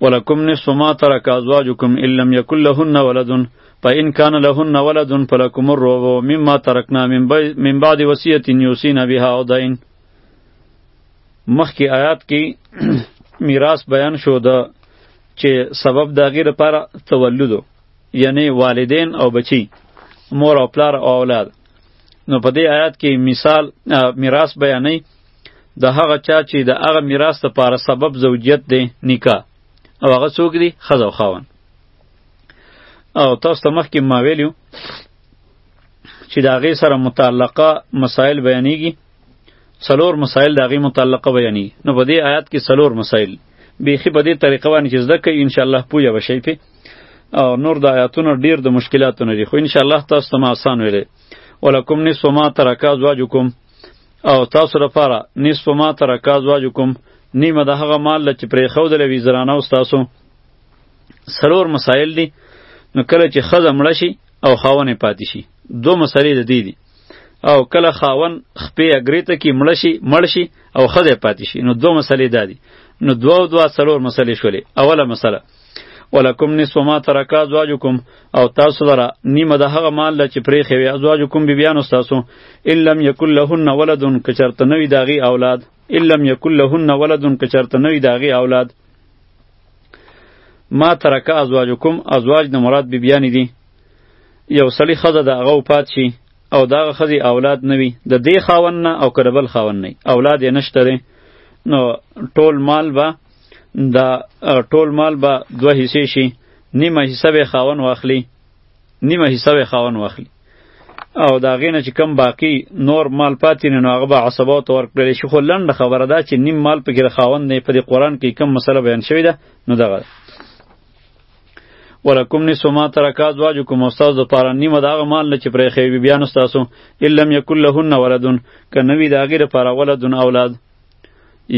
ولکم نصف ما ترک ازواجکم ان لم یکن لهن ولد فان کان لهن ولد فلکم الربع مما ترکنا من بعد وصیت یوسین بها او دین مخکې آیات کې میراث بیان شو د چې سبب د غیر لپاره تولد یعنی والدین او بچی مور او پلار او اولاد نو په دې آیات کې مثال میراث بیانې د هغه چا چې د هغه میراث لپاره سبب زوجیت دی نکاح او هغه څوک دی ښځه او خاوند او تاسو ته مخکې ما ویلیو چې د هغې سره متعلقه مسایل بیانیږي څلور مسایل د هغې متعلقه بیانیږي نو په دې آیات کې څلور مسایل بیخي په دې طریقه باندې چې زده کوي انشاءالله پوه به شئ پې او نور د آیاتونو ډیر د مشکلاتو نه دي خو انشاءالله تاسو ته ما اسان ویلی ولکم نصف ما ترک ازواجکم او تاسو لپاره نصف ما تر کاز واجکم نیمه د هغه مال چې پرې خو د لوي زرانه او تاسو سلور مسائل دي نو کله چې خزه مړ شي او خاونه پاتې شي دو مسلې د دې دي او کله خاون خپې اګریته کې مړ شي مړ شي او خزه پاتې شي نو دو مسلې دادي نو دوه دوه سلور مسلې شولې اوله مسله ولکم نصف ما ترک ازواجکم او تاسو لره نیمه د هغه مال له چې پرېښی وي ازواجکم بیبیانو ستاسو ان لم یکن لهن ولد که چېرته نه وي د هغې اولاد ان لم یکن لهن ولد که چېرته نه وي د هغې اولاد ما ترک ازواجکم ازواج نه مراد بیبیانې دي یو سړي ښځه د هغه وفات شي او د هغه ښځې اولاد نه وي د دې خاوند نه او که د بل خاوند نه اولاد یې نشته دی نو ټول مال به دا ټول مال به دوه حصې شي نیمه حصه به خاون واخلي نیمه حصه به خاون واخلي او دا غینه چې کم باقی نور مال پاتې نه نو هغه به عصبو ته ورکړل شي خو لنډه خبره ده چې نیم مال پکې د خاوند نه په دې قران کې کم مسله بیان شوې ده نو دغه ولکم نصف ما ترک ازواجکم استاد د پاره نیمه دغه مال نه چې پرې خې بی بیان استاسو الا لم یکل لهن ولدن کنوی داغه لپاره ولدن اولاد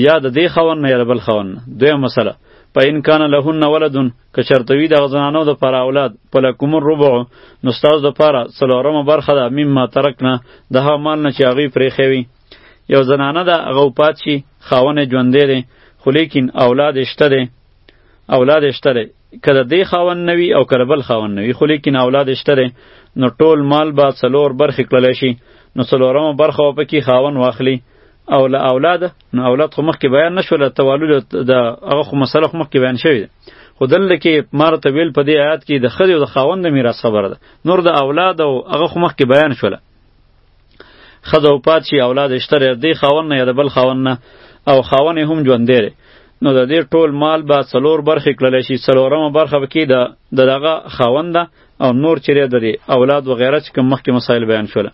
یا د دې خاوند نه یا د بل خاوند نه دویمه مسله په ان کان لهن ولدن که چرته وي دغه زنانو د پاره اولاد په لکم الربع نو ستاسو د پاره څلورمه برخه ده مما ترکنا د هغه مال نه چې هغوی پرېښی وي یو زنانه ده هغه وفات شي خاوند یې ژوندی دی خو لیکن اولاد یې شته دی اولاد یې شته دی که د دې خاوند نه وي او که د بل خاوند نه وي خو لیکن اولاد یې شته دی نو ټول مال به څلور برخې کړلی شي نو څلورمه برخه به پکې خاوند واخلي او له اولاد نو اولاد خو مخکې بیان نشول توالد د هغه خو مسله خو مخکې بیان شوی ده خو دلته کې مار ته ویل په دې آیات کې د خدای او د خاوند د میراث خبره ده نور د اولاد او هغه خو مخکې بیان شول خدای او پات شي اولاد اشتره دی خاوند نه یا د بل خاوند نه او خاوند هم ژوند دی نو د دې ټول مال به څلور برخې کړل شي څلورمه برخه به کې د دغه خاوند او نور چیرې د اولاد و غیره چې کوم مخکې مسایل بیان شول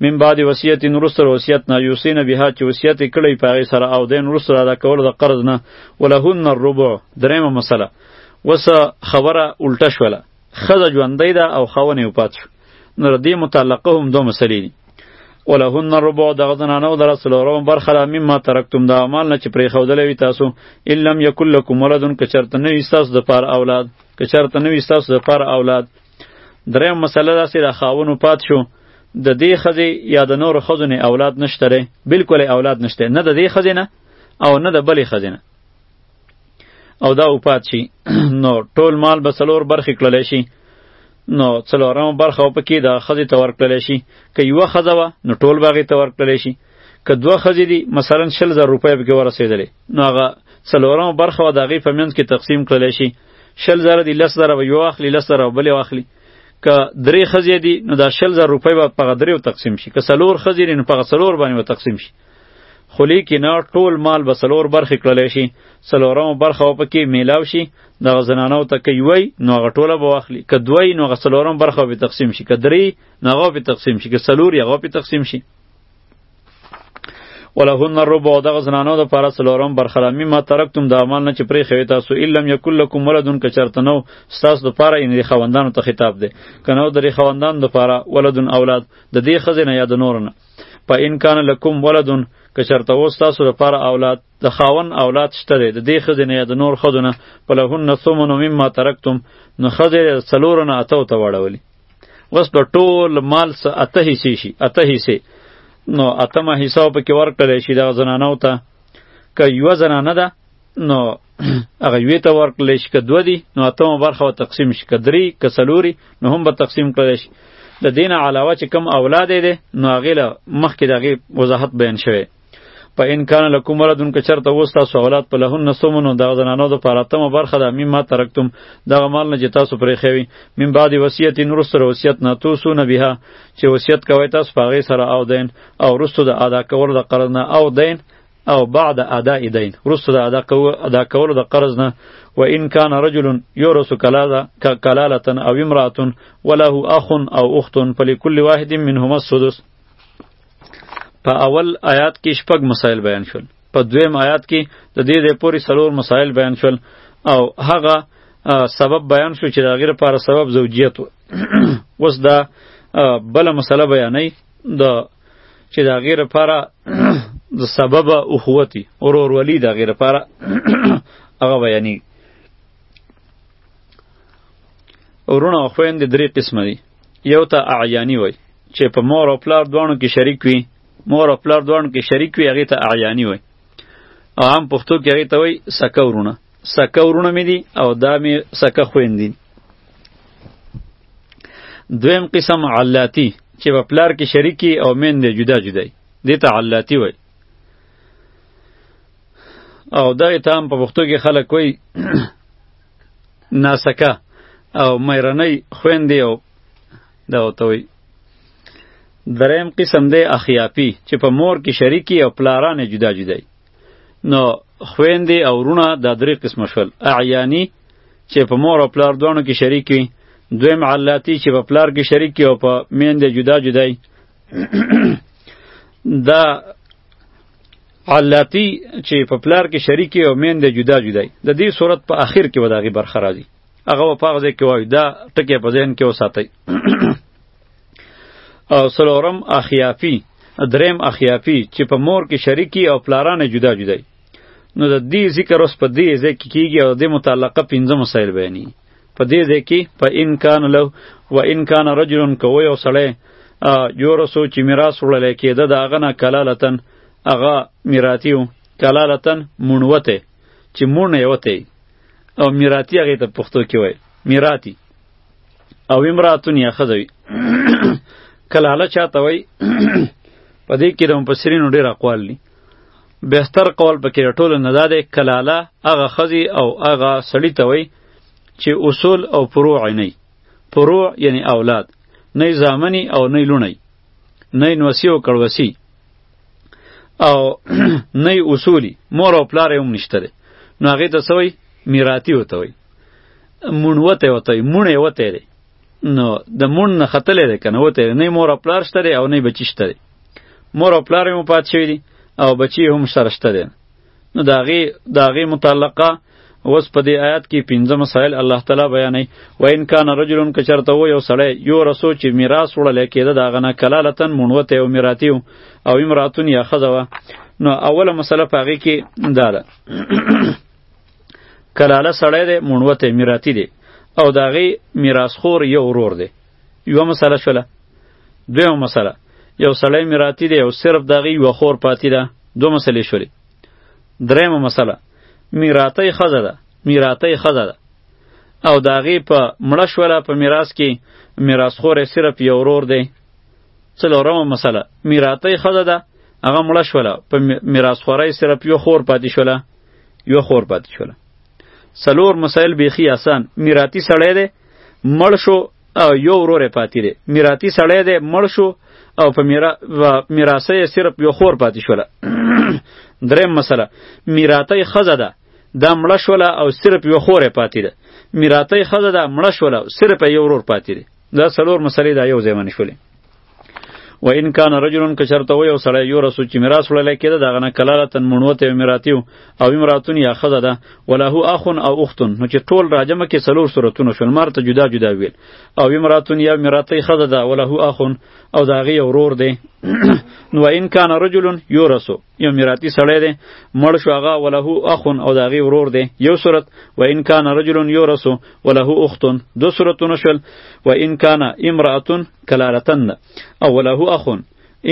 من بعد وصیت نورستر وصیت نه یوسین بها چې وصیت کړی پاغي سره او دین نورستر ادا کول د قرض نه ولهن الربع دریمه مسله وس خبره الټه شوله خزه ژوندې ده او خاونه یې پات شو نو ردی متعلقه هم دوه مسلې دي ولهن الربع دغه زنانو در څلورم برخه له مما ترکتم دا مال نه چې پرې خودلې وي تاسو ان لم یکل لکم ولدن که چرته نه وي ستاسو د پاره اولاد که چرته نه وي ستاسو د پاره اولاد دریم مسله دا سره خاونو پات شو د دې خزې یا د نور خزو نه اولاد نشته ری بالکل اولاد نشته نه د دې خزې نه او نه د بلې خزې نه او دا اوپات شي نو ټول مال به څلور برخې کړل شي نو څلورم برخه په کې د خزې ته ورکړل شي که یو خزه وه نو ټول باغې ته ورکړل شي که دوه خزې دي مثلا شل زر روپۍ پکې ورسېدلې نو هغه څلورمه برخه و د هغې په منځ کې تقسیم کړلی شي شل زره دي لس زره به یو اخلي لس زره به بلې واخلي که درې ښځې دي نو دا شل زره روپۍ به په هغه دریو تقسیم شي که څلور ښځې دي نو په هغه څلور باندې به تقسیم شي خو لیکي نه ټول مال به څلور برخې کړلی شي څلورمه برخه به پکې میلاو شي دغه زنانو ته که یوی نو هغه ټوله به واخلي که دوی نو هغه څلورمه برخه به تقسیم شي که درې نو هغه به تقسیم شي که څلور یې هغه به تقسیم شي ولهن الربع دغه زنانو د پاره څلورم برخه مما ترکتم د اعمال نه چې پرې خوي تاسو الا یکل لکم ولدن که چرته نو تاسو د پاره ان خوندانو ته خطاب دی کنه د خوندان د پاره ولدن اولاد د دې خزینه یا د نور نه په ان کان لکم ولدن که چرته اوس تاسو د پاره اولاد د خاون اولاد شته دی د دې خزینه یا د نور خدونه په لهن ثمن مما ترکتم نو خزه څلورنه اتو ته وړولي وس د ټول مال څه اته حصې شي اته حصې نو اتمه حصه په کې ورکړل شي د زنانو ته که یو زنانه ده نو هغه یوې ته ورکړل شي که دوه دي نو اتمه برخه به تقسیم شي که درې که څلوري نو هم به تقسیم کړل شي د دین علاوه چې کم اولاد دی نو هغې له مخکې د هغې وضاحت بیان شوی په ان کان لکم ولدن که چرته وستا سو اولاد په لهن سمنو دغه زنانو د پاره تم برخه ده مما ترکتم دغه مال نه چې تاسو پرې خوي من بعد وصیت نور سره وصیت نه تو سو نه بها چې وصیت کوي تاسو پاغه سره او دین او رستو د ادا کول د قرض نه او دین او بعد اداء دین رستو د ادا کول ادا کول د قرض نه و ان کان رجل یورث کلاله کلاله او امراه وله اخ او اخت فلكل واحد منهما السدس په اول آیات کې شپږ مسایل بیان شول په دویم آیات کې د دې د پوری سلور مسایل بیان شول او هغه سبب بیان شو چې د غیر لپاره سبب زوجیت و اوس دا بل مسله بیانې د چې د غیر لپاره د سبب اخوتی اورور ولی د غیر لپاره هغه بیانې ورونه خويند درې قسم دي یو ته اعیانی وای چې په مور او پلار دواړو کې شریک وي مور او پلار دواړو کې شریک وي هغه ته اعیانی وای او هم پښتو کې هغه ته وای سکه ورونه سکه ورونه مې دي او دا مې سکه خويندې دویم قسم علاتی چې په پلار کې شریکی او مین دی جدا جدا دی دې ته علاتی وای او دغه تام په پښتو کې خلک وای ناسکه او میرنۍ خویندې او دا ورته وایي دریم قسم دی اخیاپي چې په مور کې شریکي او پلاران جدا جدا نو خویندې او وروڼه دا درې قسمه شول اعیاني چې په مور او پلار دواړو کې شریک وي دویم علاتی چې په پلار کې شریک وي او په میندې جدا جدا دا علاتی چې په پلار کې شریک او مین دی جدا جدا د دې صورت په آخر کې وداغي برخه راځي هغه په هغه ځای کې وایي دا ټکی په ذهن کې وساتئ او سلورم اخیافی دریم اخیافی چې په مور کې شریکی او پلارانه جدا جدا نو د دې ذکر اوس په دې ځای کې کیږي او د متعلقه پنځه مسایل بیانې په دې ځای کې په ان کان له و ان کان رجل کو یو سړی یورثو چې میراث وړل کېده د هغه نه کلالتن هغه میراثي و کلالتن مونوته چې مون یې وته او میراثي هغه ته پښتو کې وای میراثي او امراتون یا خزوی کلاله چاته وای په دې کې د مفسرینو ډېر اقوال دي بهتر قول پکې ټولو نه ده کلاله هغه خزي او هغه سړی ته وای چې اصول او فروع نه فروع یعنی اولاد نه زامنی او نه لونی نه نوسی او کړوسی او نه اصولی مور او پلار هم نشته نو هغه ته سوی میراتی وته وي مون وته وته مون وته لري نو د مون نه خطل لري کنه وته نه مور او پلار شته او نه بچی شته مور او پلار هم پات شوی دي او بچی هم سره شته نو دا غي دا غي متعلقه اوس په دې آیات کې پنځه مسائل الله تعالی بیانوي و ان کان رجل کچرته و یو سړی یو رسو چې میراث وړل کېده دا غنه کلالتن مونوته او میراتیو او امراتون یا خزوه نو اوله مسله پاږي کې دا ده کلاله سړی دی مونوته میراتی دی او داغي میراث خور یو ورور دی یوه مسله شوله دویمه مسله یو سړی میراتی دی او صرف د هغې یوه خور پاتې ده دوه مسلې شولې درېیمه مسله میراتی ښځه ده میراتی ښځه ده او د هغې په مړه شوله په میراث کې میراثخور یې صرف یو ورور دی څلورمه مسله میراتی ښځه ده هغه مړه شوله په میراثخورۍ صرف یو خور پاتې شوله یو خور پاتې شوله څلور مسائل بیخی آسان میراتی سړی دی مړ شو او یو ورور پاتې دی میراتی سړی دی مړ شو او په میرا میراثه یې صرف یو خور پاتې شوله دریم مسله میراته یې ښځه ده دا مړه شوله او صرف یو خور پاتې ده میراته یې ښځه ده مړه شوله صرف یو ورور پاتې دی دا څلور مسلې دا یو ځای باندې شولې و ان کان رجلن که چرته و یو سړی یو رسو چې میراث وړلی کېده د هغه نه کلاله تن مڼوته یو میراتیو او امراتون یا ښځه ده وله اخون او اختون نو چې ټول راجمه کې څلور صورتونه شول مار ته جدا جدا ویل او امراتون یا میراتی ښځه ده وله اخون او د هغې یو ورور دی نو ان کان رجلن یو رسو یو میراتی سړی دی مړ شو هغه وله اخون او د هغې ورور دی یو صورت و ان کان رجل یورثو وله اختون دو صورتونه شول و ان کان امرأة کلالتن ده او وله اخون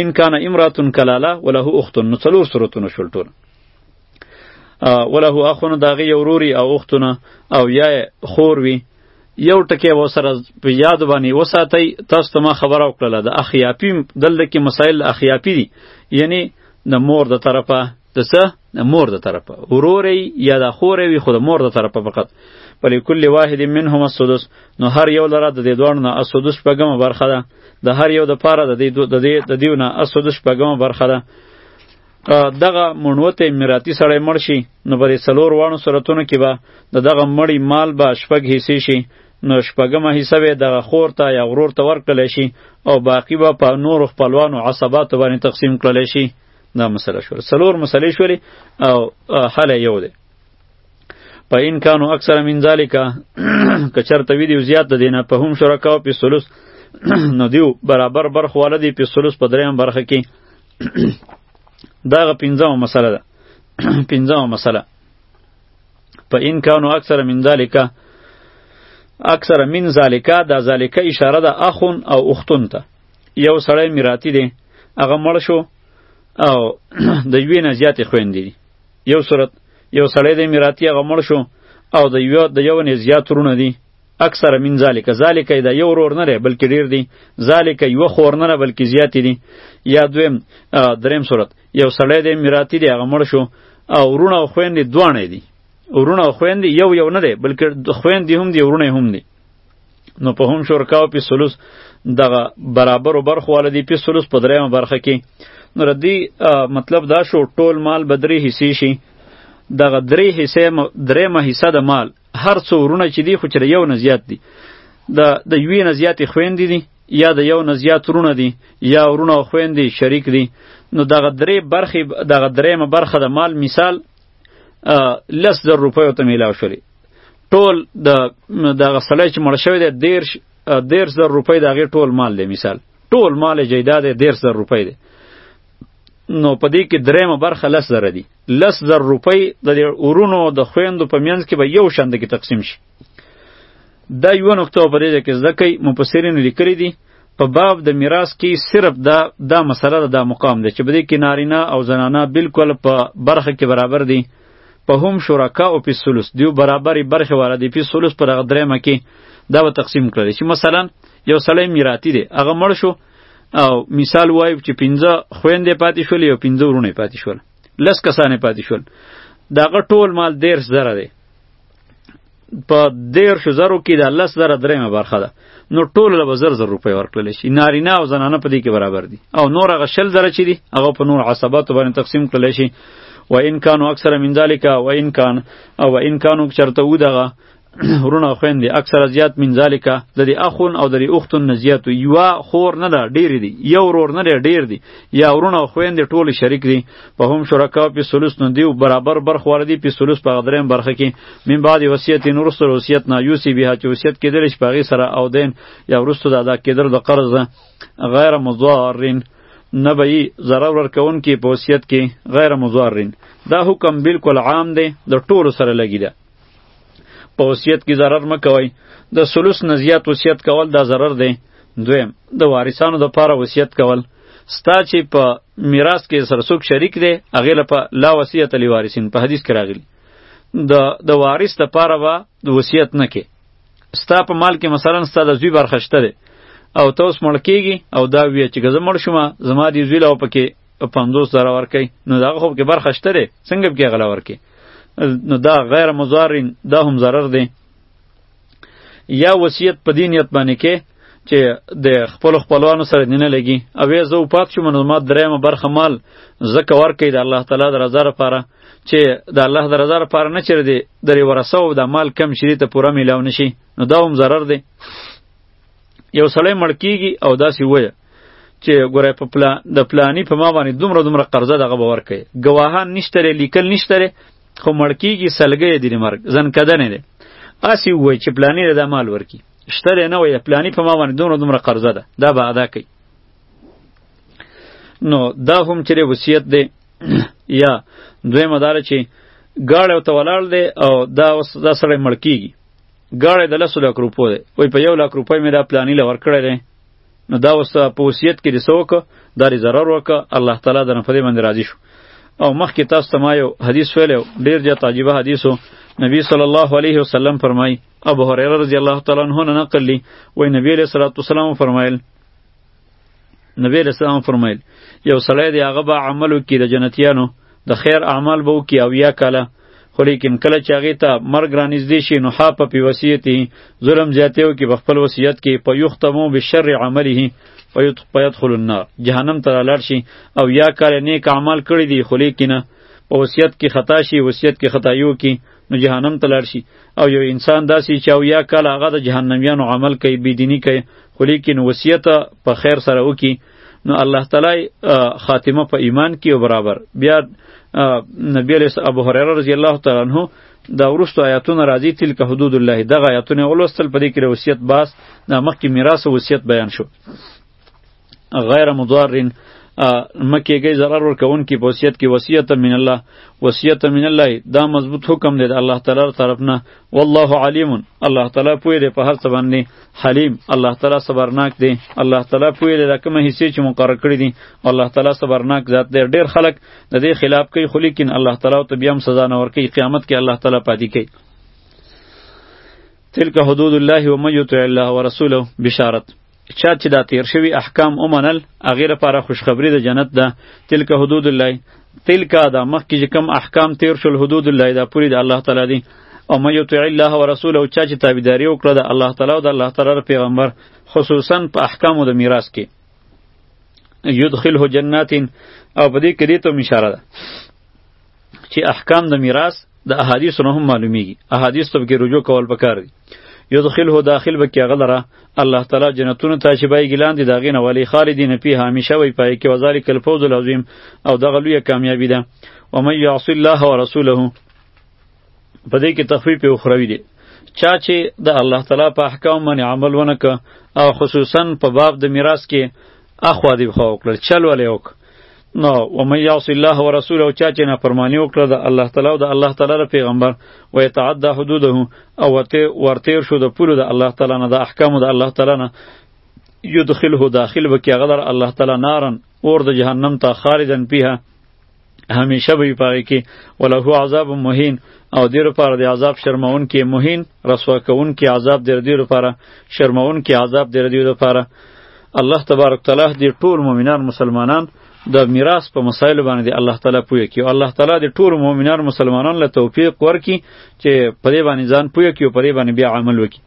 ان کان امرأة کلاله وله اختون نو څلور صورتونه شول ټول وله اخون د هغې یو ورور او اختونه او یا خور وي یو ټکی و سره په یاد باندې وساتئ تاسو ته ما خبره وکړله د اخیاپي دلته کې مسایل اخیاپي دي یعنی د مور د طرفه د څه د مور د طرفه ورورې یا د خورې وي خو د مور د طرفه فقط بلې کل واحد منهم السدس نو هر یو لره د دې دوړ نه السدس په ګمه برخه ده د هر یو د پاره د دې د دې د دیونه السدس په ګمه برخه ده دغه مونوته میراتی سړی مړ شي نو په دې څلور وانو صورتونو کې به د دغه مړی مال به شپږ حصې شي نو شپږمه حصه به دغه خور ته یا غرور ته ورکړل شي او باقی به په نور خپلوانو عصباتو باندې تقسیم کړل شي دا مسله شو څلور مسلې شولې او حل یو دی په ان کانو اکثر من ذالک کچرته وی دی زیات د دینه په هم شرکاو په ثلث نو دیو برابر برخواله دی په ثلث په دریم برخه کې دا غ پنځمه مسله ده پنځمه مسله په ان کانو اکثر من ذالک اکثر من ذالک دا ذالک اشاره ده اخون او اختون ته یو سړی میراتی دی هغه مړ شو او د یوې نه زیاتې خویندې دي یو صورت یو سړی دی میراتی هغه مړ شو او د یو د یو نه زیات ورونه دي اکثر من ذالک ذالک دا یو ورور نه لري بلکې ډیر دي ذالک یو خور نه لري بلکې زیات دي یا دویم دریم صورت یو سړی دی میراتی دی هغه مړ شو او ورونه او خویندې دوانه دي ورونه او خویندې یو یو نه دی بلکې خویندې هم دي ورونه هم دي نو په هم شرکاو په سلوس دغه برابر برخو ول دي په سلوس په درېمه برخه کې نو ردی مطلب دا شو ټول مال بدري حصے شي دغه درې حصے درېمه حصہ د مال هر څو ورونه چې دي خو چې یو نه زیات دي د د یوې نه زیاتې خویندې دي یا د یو نه زیات ورونه دي یا ورونه او خویندې شریک دي نو دغه درې برخې دغه درېیمه برخه د مال مثال لس زر روپیو ته میلاو شولې ټول د دغه سړی چې مړ شوی دی دېرش دېرش زر روپۍ د هغې ټول مال دی مثال ټول مال یې جیداد یې دېرش زر روپۍ دی نو په دې کې درېیمه برخه لس زره دي لس زر روپۍ د دې ورونو د خویندو په منځ کې به یو شان کې تقسیم شي دا یو نقطه په دې کې زده کوي مفسرین لیکلي دي په باب د میراث کې صرف دا دا مسله دا مقام دی چې بده کې نارینه او زنانه بالکل په برخه کې برابر دي په هم شرکا او په ثلث دیو برابرې برخه واره دي په ثلث پر غدرېمه کې دا به تقسیم کړل شي مثلا یو سړی میراتی دی هغه مړ شو او مثال وایو چې پنځه خويندې پاتې شول یو پنځه ورونه پاتې شول لس کسانې پاتې شول داغه ټول مال دیر زره دی په دیر شو زرو کې د لس زره درېمه برخه ده نو ټول له زر زر روپۍ ورکړل شي نارینه او زنانه په دې کې برابر دي او نور هغه شل زره چې دي هغه په نور عصباتو باندې تقسیم کړل شي و ان کانو اکثر من ذالک و ان کان او ان کانو چرته و دغه ورونه او خویندې اکثره زیات من ذالک د دې اخون او د دې اختون نه زیات یوه خور نه ده ډېر دي یو ورور نه دی ډېر دي یا ورونه او خویندې ټول شریک دي په هم شرکا په ثلث نه دیو برابر برخه ور دي په ثلث په غدریم برخه کې من بعد وصیت نور سره وصیت نه یوسی به چې وصیت کېدل شي په سره او دین یا ورستو د ادا کېدل د قرض غیر مضارین نه به یې ضرر ورکون کې په وصیت کې غیر مضارین دا حکم بالکل عام دی د ټولو سره لګی دی په وصیت کې ضرر مه کوئ د ثلث نه زیات وصیت کول دا ضرر دی دویم د وارثانو د پاره وصیت کول ستا چې په میراث کې سره څوک شریک دی هغې له په لا وصیت لی وارثین په حدیث کې راغلی د د وارث د پاره به د وصیت نه کې ستا په مال کې مثلا ستا د زوی برخه شته دی او ته اوس مړ کیږي او دا وی چې که زه مړ شوم زما دې زوی له پکې په 50 زره ورکي نو دا خو کې برخه شته لري څنګه به کې غلا ورکي نو دا غیر مضارین دا هم ضرر دی یا وصیت په دین یت باندې کې چې د خپل خپلوانو سره دینه لګي او یې زه پات شوم نو ما درېمه برخه مال زکه ورکې د الله تعالی د رضا لپاره چې د الله د رضا لپاره نه چر دی درې ورسه او د مال کم شری ته پوره میلاو نشي نو دا هم ضرر دی یو سړی مړ کیږي او داسې وایي چې ګوره په پلا د پلانی په ما باندې دومره دومره قرضه دغه باور کوي گواهان نشته لري لیکل نشته لري خو مړکیږي سلګې دي مرګ ځن کده نه دي اسی وای چې پلانی د مال ورکی شته نه وای پلانی په ما باندې دومره دومره قرضه ده دا به ادا کوي نو دا هم چې وصیت دی یا دوی مدار چې گاړه ته ولاړ دی او دا اوس دا سره مړکیږي گاړه د لسو لک روپو دی وای په یو لک روپۍ مې دا پلانی لور کړی دی نو دا اوس په وصیت کې دې څه وکړه دا دې ضرر وکړه الله تعالی درنه په دې باندې راضي شو او مخکې تاسو ته ما یو حدیث ویلی و ډېر زیات عجیبه حدیث و نبی صلی الله علیه وسلم فرمایي ابو هریره رضی الله تعالی عنه نه نقل دي وایي نبی علیه صلات وسلام وفرمایل نبی علیه السلام فرمایل یو سړی دی هغه به عملو کې د جنتیانو د خیر اعمال به وکړي او یا کاله خو لیکن کله چې هغې ته مرګ رانږدې شي نو حاپه پې وصیتي ظلم زیاتی وکړي په خپل وصیت کې په یختمو بشر عمله په یدخل النار جهنم ته رالاړ شي او یا کاله نیک اعمال کړي دي خو لیکن په وصیت کې خطا شي وصیت کې خطایي وکړي نو جهنم ته لاړ شي او یو انسان داسې چې او یا کاله هغه د جهنمیانو عمل کوي بېدیني کوي خو لیکن وصیت په خیر سره وکړي نو الله تعالی خاتمه په ایمان کې برابر بیا نبی علیہ ابو هريره رضی الله تعالی عنہ دا ورستو آیاتونه راځي تلک حدود الله دغه آیاتونه ولوستل په دې کې وصیت باس د مخکې میراث او وصیت بیان شو غیر مضارن مکه گئی zarar ور کون کی وصیت کی وصیت من الله وصیت من الله دا مضبوط حکم دی د الله تعالی طرف نه والله علیم الله تعالی پوی دی په هر څه باندې حلیم الله تعالی صبرناک دی الله تعالی پوی دی دا کومه حصې چې مقرر کړې دي الله تعالی صبرناک ذات دی ډیر خلک د دې خلاف کوي خو لیکن الله تعالی ته بیا هم سزا نه ورکوي قیامت کې الله تعالی پاتې کوي تلک حدود الله و من یطع الله و رسوله بشارت چا چې دا تیر شوی احکام ومنل هغې لپاره خوشخبري د جنت ده تلک حدود الله تلکا دا مخکې چې کوم احکام تیر شول حدود الله دا پوری د الله تعالی دی او مې یطیع الله او رسوله او چا چې تابعداري وکړه د الله تعالی او د الله تعالی پیغمبر خصوصا په احکامو د میراث کې یدخله جنات او په دې کې دې ته اشاره ده چې احکام د میراث د احادیث نه هم معلومیږي احادیث ته به رجوع کول پکار دي یدخله داخل بکی غلره الله تعالی جنتونو ته چې بای ګلان دي داغې نه ولی خالدین پی همیشه وی پای کې وذالک الفوز العظیم او دغه لوی کامیابی ده و من یعص الله ورسوله په دې کې تخفیف اخروی دی چا چې د الله تعالی په احکام باندې عمل ونکړ او خصوصا په باب د میراث کې اخوا دی خو وکړل چل ولې وک نو و من یعص الله ورسوله او چا چې نافرمانی وکړه د الله تعالی او د الله تعالی د پیغمبر و یتعدى حدوده او ورته ورتیر شو د پولو د الله تعالی نه د احکام د الله تعالی نه یدخله داخل وکي غلر الله تعالی نارن اور د جهنم ته خالدن پیه همیشه به پاره کې وله عذاب مهین او دیر پر د عذاب شرمون کې مهین رسوا کون کې عذاب در دیر پر شرمون کې عذاب در دیر پر الله تبارک تعالی دې ټول مؤمنان مسلمانان د میراث په مسایل باندې دی الله تعالی پوهه کی او الله تعالی د ټول مؤمنان مسلمانان له توفیق ورکی چې په دې باندې ځان پوهه کی او په دې باندې بیا عمل وکړي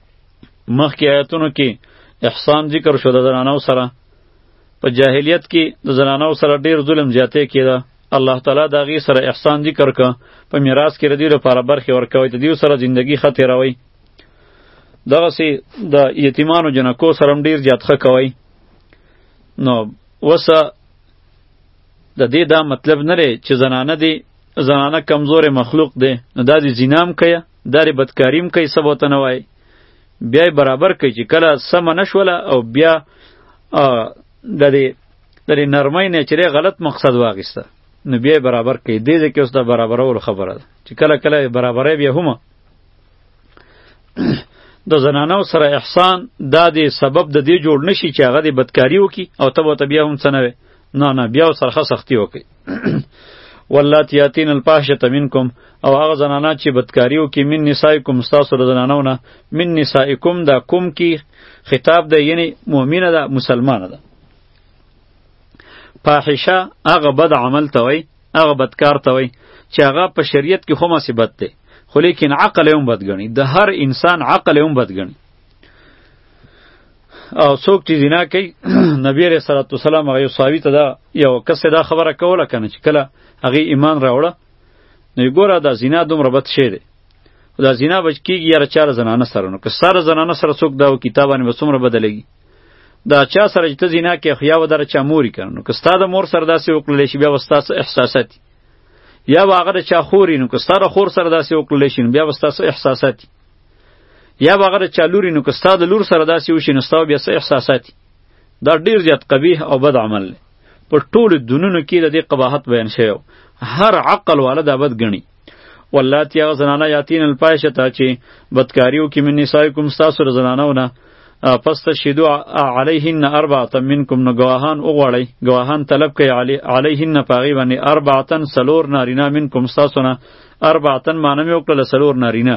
مخکې آیتونو کې احسان ذکر شو د زنانو سره په جاهلیت کې د زنانو سره ډیر ظلم زیاتې کېده الله تعالی دا غي سره احسان ذکر ک په میراث کې ردی لپاره برخه ورکوي د دې سره ژوندۍ خطر راوي دغه سي د یتیمانو جنکو سره ډیر زیات ښه کوي نو وسه د دې دا مطلب نه لري چې زنانه دي زنانه کمزور مخلوق دی نو دا دې زینام کیا داري بدکاریم کوي سبا ته نه وای بیا برابر کوي چې کله سم نه شول او بیا د دې د دې نرمۍ نه چې غلط مقصد واغسته نو بیا برابر کوي دې ځکه اوس دا برابرول خبره ده چې کله کله برابرې بیا هم د زنانو سره احسان دا دې سبب د دې جوړ نشي چې هغه دې بدکاری وکي او ته به بیا هم څه نه نه بیا سرخه سختی وکي واللات یاتین الفاحشه منکم او هغه زنانا چې بدکاریو کې من نسائکم تاسو د زنانو نه من نسائکم دا کوم کې خطاب ده یعنی مؤمنه ده مسلمانه ده فاحشه هغه بد عمل ته وای هغه بدکار ته وای چې هغه په شریعت کې خو مصیبت ده خو لیکن عقل هم بد ګڼي د هر انسان عقل هم بد ګڼي او څوک چې زنا کوي نبی عليه الصلاه والسلام هغه صحابي ته دا یو کس دا خبره کوله کنه چې کله هغه ایمان راوړه نو ګوره دا زنا دومره بد شی دی دا زنا بچ کیږي یاره چار زنانه سره نو که سره زنانه سره څوک دا کتابانه به څومره بدلېږي دا چا سره چې ته زنا کې خو یا و در چا موري کړ نو که ستا د مور سره داسې وکړلی شي بیا به ستاسو احساسات یا به هغه د چا خوري نو که ستا د خور سره داسې وکړلی شي نو بیا به ستاسو احساسات یا به هغه چا لوري نو که ستا د لور سره داسې وشي نو ستا بیا څه احساسات دا ډیر زیات قبیح او بد عمل دی په ټولو دونونو کې د دې قباحت بیان شوی هر عقل والا دا بد ګڼي واللاتی هغه زنانه یاتین الفاحشه ته چې بدکاریو کې من نسایکم ستاسو د زنانهونه پس تشهدو علیهن اربعه منکم نو ګواهان وغواړئ ګواهان طلب کوي علیهن په هغې باندې اربعتن څلور نارینه منکم ستاسو نه اربعتن معنی مې وکړله څلور نارینه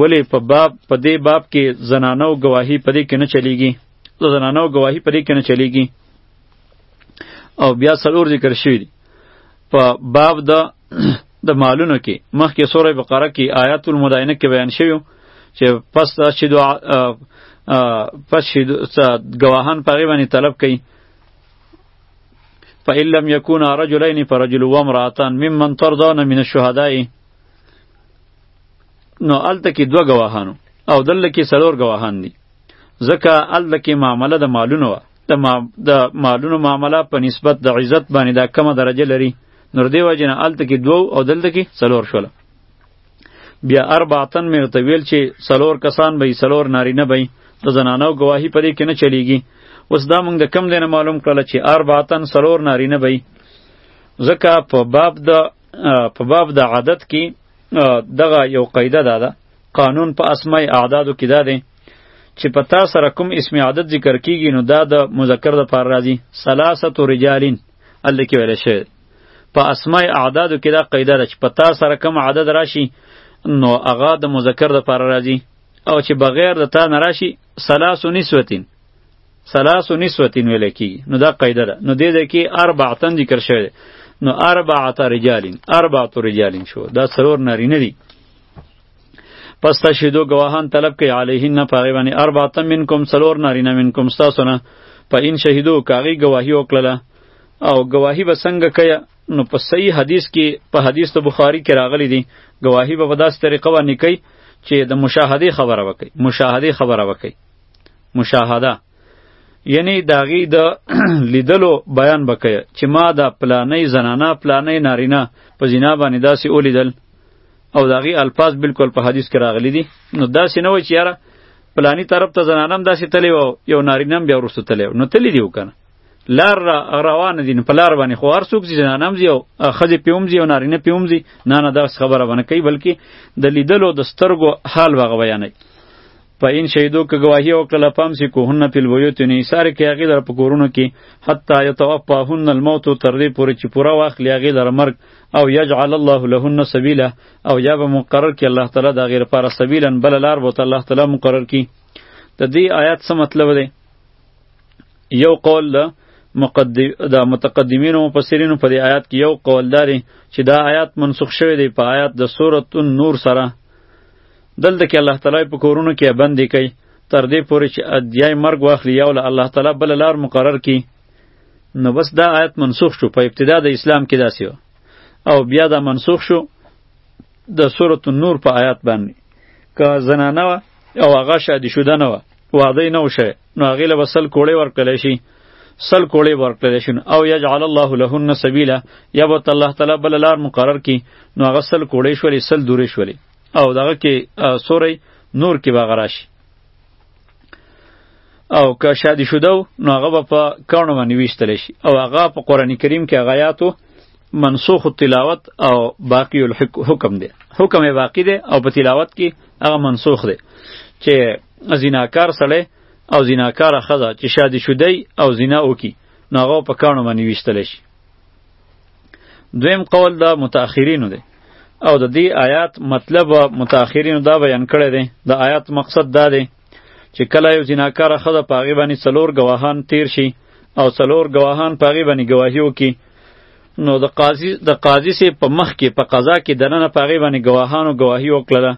ولې په باب په دې باب کې زنانو ګواهی په دې کې نه چلیږي د زنانو ګواهی په دې کې نه چلیږي او بیا څلور ذکر شوي دي په باب د د مالونو کې مخکې سوره بقره کې آیات المداینه کې بیان شوی چې پس دا چې دعا پس چې ګواهان پغې باندې طلب کوي فإن لم يكونا رجلين فرجل وامرأتان ممن ترضون من الشهداء نو الته کې دوه گواهانو او دلته کې څلور گواهان دي ځکه الته کې معامله د مالونو وه د ما د مالونو معامله په نسبت د عزت باندې دا کمه درجه لري نور دی وجنه الته کې دوه او دلته کې څلور شول بیا اربعتن مې ورته ویل چې څلور کسان به یې څلور نارینه به یې د زنانو ګواهي په دې کې نه چلیږي اوس دا موږ د کم دی نه معلوم کړله چې اربعتن څلور نارینه به یې ځکه په باب د په باب د عادت کې دغه یو قاعده ده ده قانون په اسماء اعدادو کې ده دی چې په تا سره کوم اسم عادت ذکر کیږي نو دا د مذکر د پار راځي ثلاثه رجالین الله کې ویل شوی په اسماء اعدادو کې دا قاعده ده چې په تا سره کوم عدد راشي نو هغه د مذکر د پر راځي او چې بغیر د تا نه راشي ثلاث نسوتین ثلاث نسوتین ویل کی نو دا قاعده ده نو دې ده کې اربعتن ذکر شوی نو اربعه رجالین اربعه رجالین شو دا سرور نارینه دي پس تشهدو گواهان طلب کوي علیهن نه پاره باندې اربعه منکم سلور نارینه منکم تاسو نه په ان شهیدو کاغي گواهی وکړه او گواهی به څنګه کوي نو په صحیح حدیث کې په حدیث د بخاری کې راغلی دی گواهی به په داسې طریقه باندې کوي چې د مشاهده خبره وکړي مشاهده خبره وکړي مشاهده یعنی داغي د لیدلو بیان بکې چې ما دا پلانې زنانه پلانې نارینه په زنا باندې داسې اولیدل او داغي الفاظ بالکل په حدیث کې راغلي دي نو داسې نه وای چې یاره پلانی طرف ته زنانم داسې تلی و یو نارینم بیا ورسته تلی نو تلی دی وکنه لار را روان دي په لار باندې خو هر څوک چې زنانه هم زی او خځې پې هم زی او نارینه پې هم زی نه نه دغسې خبره به نه کوي بلکې د لیدلو د سترګو حال به هغه بیانوي په این شهیدو که ګواهي وکړله پام سي کوهن په البیوت نه ایساره کې هغې لره په کورونو کې حتی یتوفاهن الموت تر دې پورې چې پوره واخلي هغې لره مرګ او یجعل الله لهن سبیله او یا به مقرر کړي الله تعالی د هغې لپاره سبیلا بله لار به ورته الله تعالی مقرر کړي د دې آیات څه مطلب دی یو قول ده مقدم د متقدمینو مفسرینو په دې آیات کې یو قول داري چې دا آیات منسوخ شوی دی په آیات د سورۃ النور سره دلته کې الله تعالی په کورونو کې بندي کوي تر دې پورې چې ادیای مرګ واخلي یا له الله تعالی بل لار مقرر کی نو بس دا آیت منسوخ شو په ابتدا د اسلام کې داسې او بیا دا منسوخ شو د سورۃ النور په آیات باندې که زنانه او هغه شادي شوده نه وه وعده نه وشه نو هغه له وسل کوړې ورکړل شي سل کوړې ورکړل شي او یجعل الله لهن سبیلا یا به الله تعالی بل لار مقرر کی نو هغه سل کوړې شولې سل دورې شولې او دغه کې سورې نور کې به غراش او که شادي شودو نو هغه په کانو باندې ویشتل شي او هغه په قران کریم کې غیاتو منسوخ التلاوت او باقی الحکم دی حکم باقی دی او په تلاوت کې هغه منسوخ دی چې زیناکار سړی او زیناکاره ښځه چې شادي شدی او زینا وکړي نو هغه په کاڼو باندې ویشتلی شي دویم قول د متأخرینو دی او د دې آیات مطلب متأخرینو دا بیان کړی دی د آیات مقصد دا دی چې کله یو زناکاره ښځه په هغې باندې څلور ګواهان تیر شي او څلور ګواهان په هغې باندې ګواهي وکړي نو د قاضي د قاضي سي په مخ کې په قضا کې دننه په هغې باندې ګواهانو ګواهي وکړله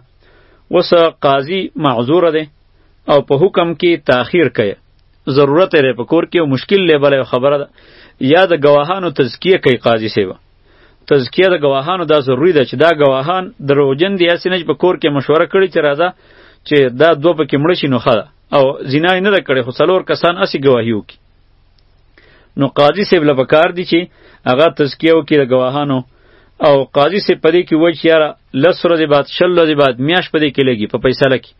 اوس قاضي معذور دی او په حکم کې تاخیر کوي ضرورت لري په کور کې او مشکل لري بله خبره ده یا د ګواهانو تزکیه کوي قاضي صاحب تزکیه د ګواهانو دا ضروری ده چې دا ګواهان دروغجن دي هسې نه چې په کور کې مشوره کړي چې راځه چې دا دوه پکې مړه شي نو ښه ده او زنا یې نه ده کړې خو څلور کسان هسې ګواهي وکړي نو قاضي صاحب له پکار دي چې هغه تزکیه وکړي د ګواهانو او قاضي صاحب په دې کې وایي چې یاره لس ورځې بعد شل ورځې بعد میاشت په دې کې لګي په فیصله کې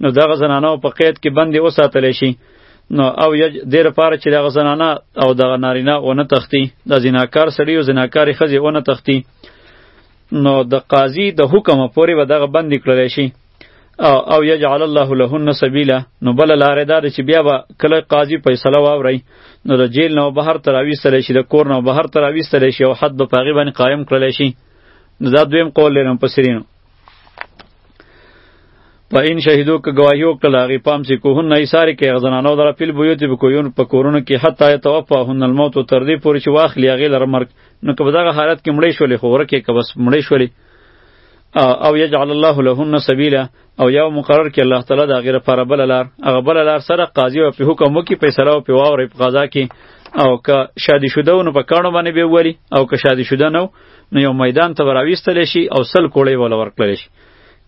نو دغه زنانه په قید کې بندې وساتل شي نو او یج دیر پاره چې دغه زنانه او دغه نارینه ونه تختی د زناکار سړی او زناکاری خزی ونه تختی نو د قاضی د حکم پورې به دغه بندې کړل شي او او یجعل الله لهن سبیلا نو بل لار دا چې بیا به کله قاضی فیصله واوري نو د جیل نو بهر تراوی سره شي د کور نو بهر تراوی سره شي او حد به پاغي باندې قائم کړل شي نو دا دویم قول لرم په سرینو و این شهیدو که گواهی وکړه هغې پام چې کوهن ایسارې کې هغه زنانو دره فیل بویوتې په کویون په کورونو کې حتی یتوفاهن الموت و تر دې پورې چې واخلي هغې لره مرګ نو که په دغه حالت کې مړې شولې خو ورکې که بس مړې شولې او یجعل الله لهن سبیلا او یو مقرر کې الله تعالی د هغې لپاره بله لار هغه بله لار سره قاضي او په حکم وکړي فیصله او په واورې په قضا کې او که شادي شوده نو په کاڼو باندې به وولي او که شادي شوده نه نو یو میدان ته راویستل شي او سل کوړې ول ورکړل شي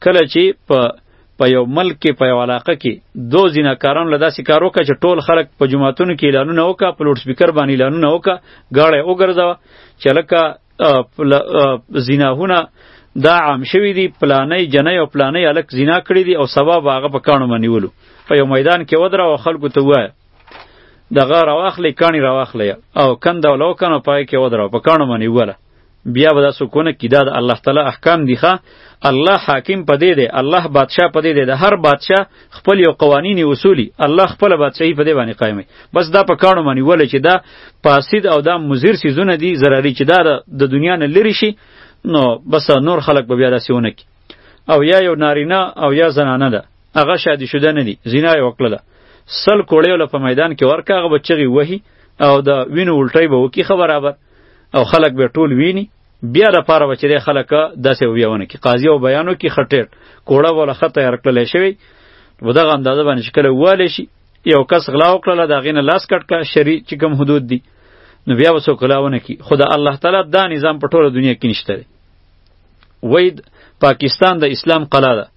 کله چې په په یو ملک کې په یو علاقه کې دو زیناکاران له داسې کار وکړه چې ټول خلک په جماعتونو کې اعلانونه وکړه په لوډ سپیکر باندې اعلانونه وکړه ګاړی وګرځوه چې لکه زیناهونه دا عام شوی دی پلانې جنې او پلانې الک زینا کړی دی او سبب هغه په کانو منیولو په یو میدان کې ودره او خلکو ته وایي دغه راواخلې کانی راواخلې او کند ولو کنه پای کې ودرو په کانو باندې وله بیا به تاسو کونه کې دا د الله تعالی احکام دي ښه الله حاکم پدې دی الله بادشاه پدې دی د هر بادشاه خپل یو قوانینی اصولی الله خپل بادشاہي پدې باندې قائمه بس دا په کانو باندې ولې چې دا پاسید او دا مزیر سیزونه دي ضروري چې دا د دنیا نه لری شي نو بس نور خلک به بیا داسې ونه کی او یا یو نارینه او یا زنانه ده هغه شادي شده نه دي زنا یې وکړله سل کوړیو له په میدان کې ورکه هغه به چغې وهي او د وینو الټۍ به وکړي ښه برابر او خلک به ټول ویني بیا د پاره به چې دی خلک داسې ویونه کې قاضي او بیانو کې ښه ټیټ کوړه به له ښه تیار کړلی شوی په دغه اندازه باندې چې کله ووالی شي یو کس غلا وکړله د هغې نه لاس کټ کړه شري چې کوم حدود دي نو بیا به څوک غلا ونه کړي خو د الله تعالی دا نظام په ټوله دنیا کې نشته دی وید پاکستان د اسلام قلا ده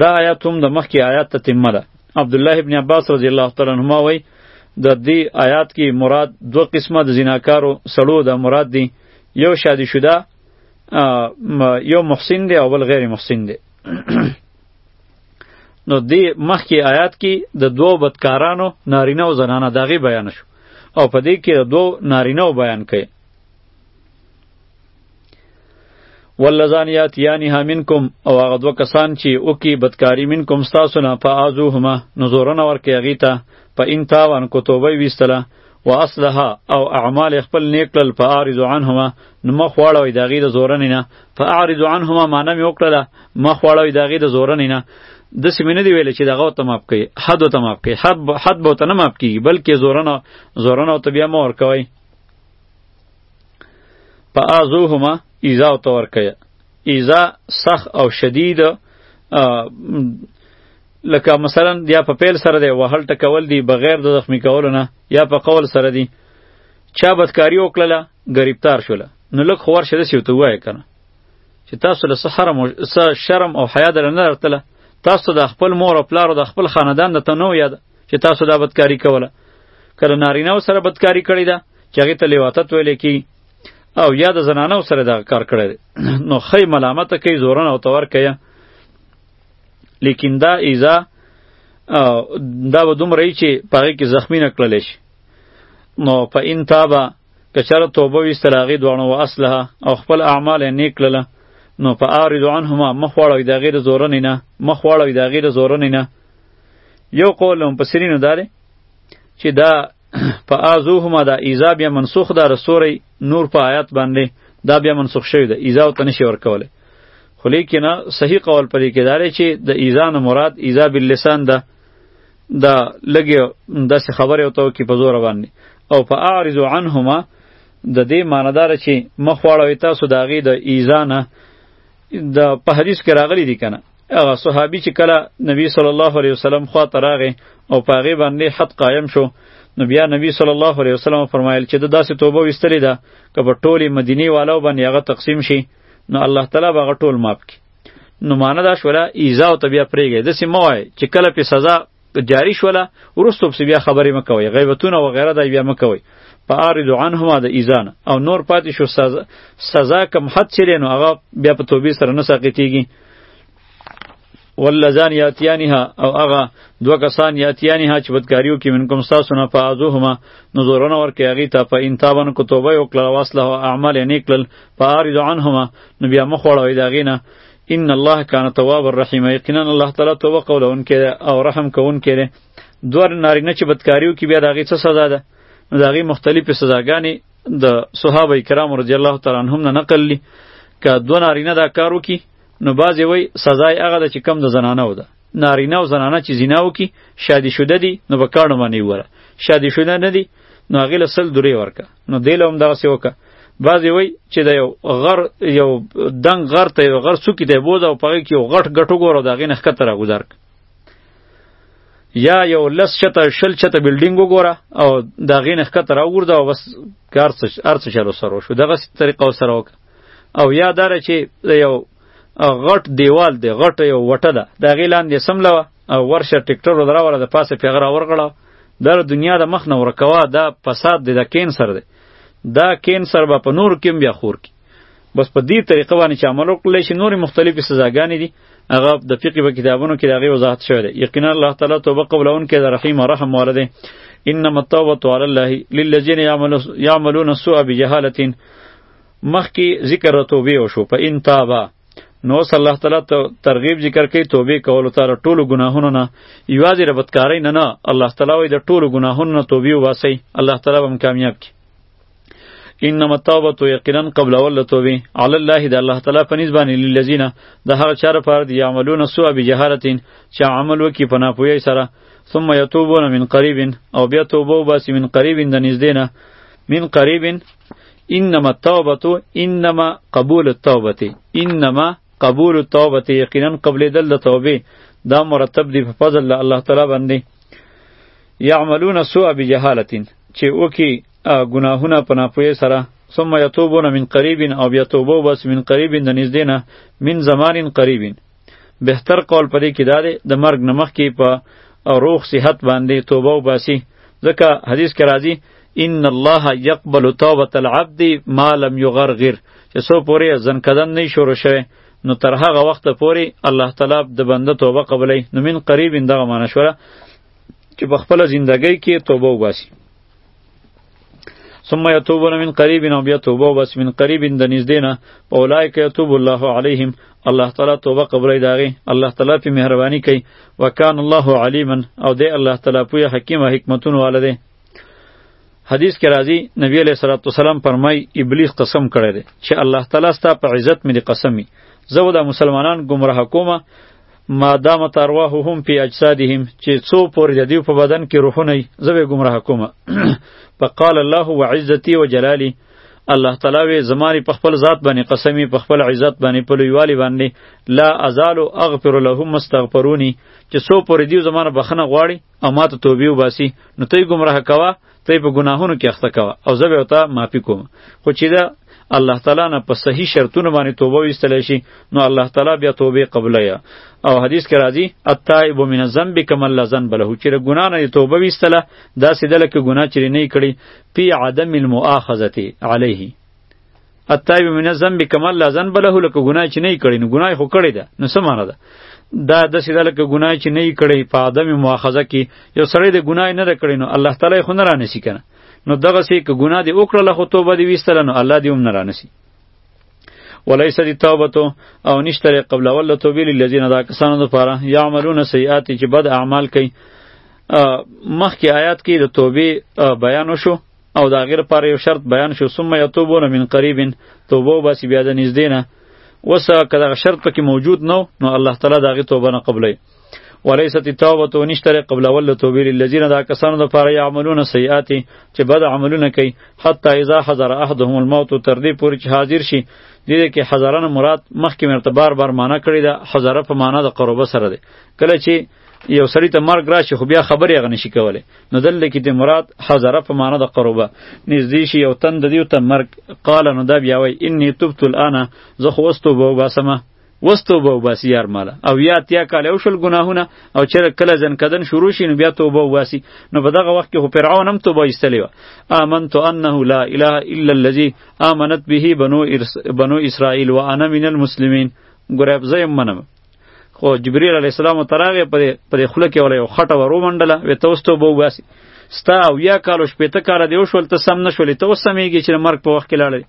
دا آیات هم د مخکې آیات ته تمه ده عبدالله ابن عباس رضی الله تعالی عنهما وایي د دې آیات کې مراد دوه قسمه د زناکارو سړو د مراد دي یو شادي شده یو محسن دی او بل غیر محسن دی نو دې مخکې آیات کې د دوو بدکارانو نارینه او زنانه دغه بیان شو او په دې کې د دوو نارینه بیان کړي واللزان یاتیانها منکم او هغه دوه کسان چې وکي بدکاری منکم ستاسو نه فاعذوهما نو زورنه ورکړي هغې ته په ان تاوان کو توبه یې ویستله و اصلها او اعمال خپل نیک کړل فاعرض عنهما نو مخ واړوئ د هغې د زورنې نه فاعرض عنهما معنی مې وکړله مخ واړوئ د هغې د زورنې نه داسې مې نه دی ویلی چې دغه ورته معاف کوي حد ورته معاف کوي حد به ورته نه معاف کېږي بلکې زورنه زورنه ورته بیا مه ورکوئ په ازوهما ایزا او تور کیا ایزا سخ او شدید لکه مثلا یا په پیل سره دی وهل ټکول دی بغیر د زخمی کولو نه یا په قول سره دی چا بدکاری وکړله گرفتار شوله نو لږ خو ورشه داسې ورته ووایه که نه چې تاسو له څه حرم څه شرم او حیا درنه درتله تاسو د خپل مور او پلار او د خپل خاندان د ته نه یاده چې تاسو دا بدکاری کوله کله نارینه سره بدکاری کړی ده چې هغه ته لیواتت ویل کی او یا د زنانه سره دا کار کړی دی نو خی ملامت کوي زورن او تور کوي لیکن دا ایزا دا به دومره چې پاره کې زخمی نه کړل شي نو په ان تابه کچره توبه ویستل هغې دواړو و اصله او خپل اعمال یې نیک کړله نو په اعرض عنهما مخ واړوي د هغې د زورنې نه مخ واړوي د هغې د زورنې نه یو قول هم پسرینو داره چې دا په ازوهما دا ایزا بیا منسوخ ده رسوري نور په آیات باندې دا بیا منسوخ شوی ده ایزا او تنشي ورکوله خو لیکن صحیح قول پرې کې داره چې د ایزا نه مراد ایزا باللسان ده دا لګي داسې خبره او تو کې په زور باندې او په اعرض عنهما د دې ماندار چې مخ واړوي تاسو داغي د ایزانه د په حدیث کې راغلي دي کنه هغه صحابي چې کله نبی صلی الله علیه وسلم خوا ته راغی او په هغې باندې حد قایم شو نو بیا نبی صلی الله علیه وسلم فرمایل چې د داسې توبه ویستلې ده که په ټولې مدینې والو باندې هغه تقسیم شي نو الله تعالی به هغه ټول معاف کړي نو معنا دا شوله ایزا او ته بیا پرېږی داسې مه وایې چې کله پې سزا که جاری شوله وروسته پسې بیا خبرې مه کوئ غیبتونه وغیره دا بیا مه کوئ فاعرض عنهما د ایزان او نور پاتې شو سزا, سزا کم حد چې دی نو هغه بیا په توبې سره نه ساقطېږي واللزان یاتیانها او هغه دوه کسان یاتیانها چې بدکاریو کې منکم ستاسو نه فعذوهما نو زورونه ورکې هغې ته په انتابن کو توبه یې وکړه واصله اعمال یې نیکلل فاعرض عنهما نو بیا مه خوړوئ د هغې نه ان الله کان تواب الرحیم یقینا الله تعالی توبه قبولونکی دی او رحم کوونکی دی دوه نارینه چې بدکاري وکړي بیا د هغې څه سزا ده نو د هغې مختلفې سزاګانې د صحابه کرامو رضی الله تعالی عنهم نه نقل دي که دوه نارینه دا کار وکړي نو بعضې وایي سزا یې هغه ده چې کم د زنانو ده نارینه او زنانه چې زنا وکړي شادي شده دي نو په کاڼو باندې ووره شادي شده نه دي نو هغې له سل درې ورکړه نو دی له همدغسې وکړه بعضې وایي چې د یو غر یو دنګ غر ته یو غر څوکي ته یې بوځه او په هغې کې یو غټ ګټ وګوره د هغې نه ښکته راګوزار کړه یا یو لس چته شل چته بلډینګ وګوره او د هغې نه ښکته راوګورده او بس هر څه هر څه چلو سره وشو دغسې طریقه ورسره وکړه او یا دا چې یو غټ دیوال دی غټ یو وټه ده د هغې لاندې سمله وه او ورشه ټیکټر ودراوله د پاسه پیغه راورغړه دا دنیا د مخ نه ورکوا دا فساد دی دا کینسر دی دا کینسر به په نور کې بیا خور کی بس په دې طریقه باندې چې عمل وکړل شي نورې مختلفې سزاګانې دي هغه د فقې په کتابونو کې د هغې وضاحت شوی دی یقینا الله تعالی توبه قبلوونکی د رحیم رحم واله دی انما التوبه علی الله للذین یعملون السوء بجهاله مخکې ذکر توبې وشو په ان تابه نو صلی الله تعالی ته ترغیب ذکر کوي توبه کول تر ټولو ګناهونو نه یوازې د بدکارۍ نه نه الله تعالی وایي د ټولو ګناهونو نه توبه واسي الله تعالی به کامیاب کی انما التوبه یقینا قبل اول توبه علی الله د الله تعالی په نسبت للذین د هر چاره پر دی عملون سوء بجهالتین چې عمل وکي په ناپوهی سره ثم یتوبون من قریب او بیا توبه وباسي من قریب د نږدې نه من قریب انما التوبه انما قبول التوبه انما قبول التوبه یقینا قبل دل د توبه دا مرتب دی په فضل الله تعالی باندې یعملون سوء بجهالتین چې وکي ګناهونه په ناپوهه سره ثم یتوبون من قریب او بیا توبه بس من قریب د نږدې نه من زمان قریب بهتر قول پرې کې دا دی د مرګ نه مخکې په روغ صحت باندې توبه وباسي ځکه حدیث کې راځي ان الله یقبل توبه العبد ما لم یغرغر چې سو پورې ځن قدم نه شروع شوه نو تر هغه وخت پورې الله تعالی د بنده توبه قبلې نو من قریب دغه معنی شوه چې په خپل ژوندۍ کې توبه وباسي ثم یتوبون من قریب او بیا توبه او بس من قریب د نږدې نه په اولایک یتوب الله علیهم الله تعالی توبه قبولې داغي الله تعالی په مهرباني کوي وکان الله علیما او دی الله تعالی پوی حکیم او حکمتون والده حدیث کې راځي نبی علیہ الصلوۃ والسلام فرمای ابلیس قسم کړی دی چې الله تعالی ستا په عزت مې قسمی زه دا مسلمانان گمراه کومه ما دامت ارواحهم فی اجسادهم چې څو پورې د دیو په بدن کې روحونه یې زه به ګمراه کوم فقال الله وعزتی وجلالی الله تعالی وی زمانی په خپل ذات باندې قسمی په خپل عزت باندې په لویوالی باندې لا ازال اغفر لهم مستغفرونی چې څو پورې دیو زمانه بخنه غواړي او ما ته توبې وباسي نو ته یې ګمراه کوه ته یې په ګناهونو کې اخته کوه او زه به ورته معافي کوم خو چې د الله تعالی نه په صحیح شرطونو باندې توبه ویستلی شي نو الله تعالی بیا توبه قبلوي او حدیث کې راځي التائب من الذنب کما لا ذنب له چې د ګناه نه توبه ویستله داسې ده لکه ګناه چې نه یې کړې فی عدم المؤاخذة علیه التایب من الذنب کما لا ذنب له لکه ګناه چې نه یې کړی نو ګناه خو کړی ده نو څه معنی ده دا د سیده لکه ګناه چې نه یې کړی په عدم مؤاخذه کې یو سړی د ګناه نه ده کړی نو الله تعالی خو نه رانسی کنه نو دغه سې که ګناه دې وکړله خو توبه دې ویستله نو الله دې هم نه رانسی وليس دي توبته او نشته قبل اول توبې للذین دا کسانو لپاره یعملون سیئات چې بد اعمال کوي مخکې آیات کې د توبې بیان وشو او دا غیر پر یو شرط بیان شو ثم یتوبون من قریب توبه بس بیا د نږدې نه وسه کدا شرط پکې موجود نو نو الله تعالی دا غي توبه نه قبلای وليست التوبه تو نشتره قبل ول توبه للذین دا کسانو د پاره یعملون سیئات چې بد عملونه کوي حتی اذا حضر احدهم الموت تر دې پورې چې حاضر شي دې کې حضرانه مراد مخکې مرتبار بار معنا کړی دا حضره په معنا د قربه سره ده کله چې یو سړی ته مرګ راشي خو بیا خبرې هغه نشي کولی نو دلته کې د مراد حضره په معنا د قربه نږدې شي یو تن د دیو ته مرګ قال نو دا بیا وای انی تبت الان زه خو اوس توبه وباسمه اوس توبه وباسي یار ماله او یا تیا کاله وشول ګناهونه او چېرې کله ځن کدن شروع شي نو بیا توبه وباسي نو په دغه وخت کې خو فرعون هم توبه ایستلې وه آمنت انه لا اله الا الذي آمنت به بنو, بنو اسرائیل وانا من المسلمین ګره زه یې منم خو جبرئیل علیه السلام ته راغی پرې خوله کې وله یو خټه ور ومنډله وې ته اوس توبه وباسي ستا اویا کالو شپېته کاله دې وشول ته سم نه شولې ته اوس سمېږي چې د مرګ په وخت کې لاړې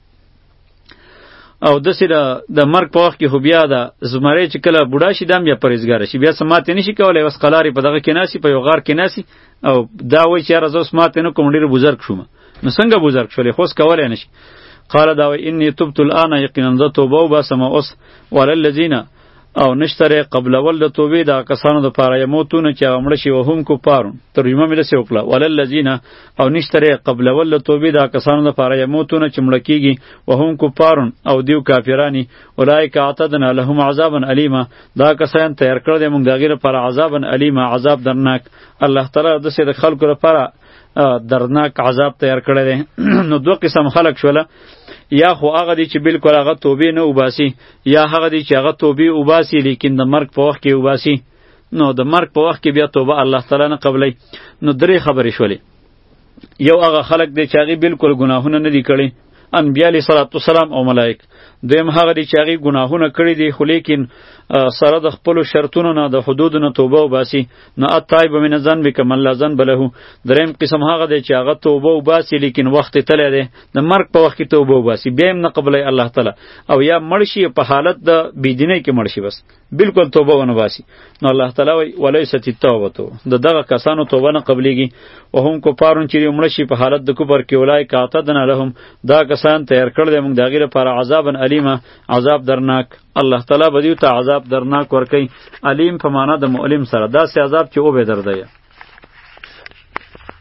او داسې د د مرګ په وخت کې خو بیا د زمری چې کله بوډا شي دا هم بیا پرهېزګاره شي بیا څه ماتې نه شي کولی اوس قلارې په دغه کې ناسي په یو غار کې ناسي او دا وایي چې یاره زه اوس ماتې نه کوم ډېر بزرګ شوم نو څنګه بزرګ شولې خوس کولای نشي قال دا انی تبت الان یقینا ز توبه وباسم اوس وللذین او نشتره قبل ول د توبې د کسانو د پاره یموتون چې هغه مړ شي وهم کو پارون ترجمه مې رسې وکړه وللذین او نشتره قبل ول د توبې د کسانو د پاره یموتون چې مړ کیږي وهم کو پارون او دیو کافرانی اولایک اعتدنا لهم عذابا الیما دا کسان تیار کړ دې موږ دغه لپاره عذابا الیما عذاب درناک الله تعالی د سید خلکو لپاره درناک عذاب تیار کړی دی نو دوه قسم خلق شوله یا خو هغه دی چې بالکل هغه توبه نه وباسي یا هغه دی چې هغه توبه وباسي لیکن د مرګ په وخت کې وباسي نو د مرګ په وخت کې بیا توبه الله تعالی نه قبلای نو درې خبرې شولې یو هغه خلق دی چې هغه بالکل ګناهونه نه دي کړی انبیا علیه صلوات والسلام او ملائک دویم هغه دي چې هغه ګناهونه کړی دي خو لیکن سره د خپل شرطونو نه د حدودو نه توبه وباسي نه اتایب من ذنب کما لا ذنب له دریم قسم هغه دی چې هغه توبه وباسي لیکن وخت تله دی د مرګ په وخت کې توبه وباسي بیا هم نه قبلې الله تعالی او یا مرشي په حالت د بيدینه کې مرشي بس بالکل توبه ونه باسي نو الله تعالی وی ولیست التوبه تو د دغه کسانو توبه نه قبليږي او هم کفارون چې مړ شي په حالت د کفر کې ولای کاتدنا لهم دا کسان تیار کړل د موږ دغه لپاره عذابن الیمه عذاب درناک الله تعالی به دیو ته عذاب درناک ورکي الیم په معنا د مؤلم سره دا سي عذاب چې او به درده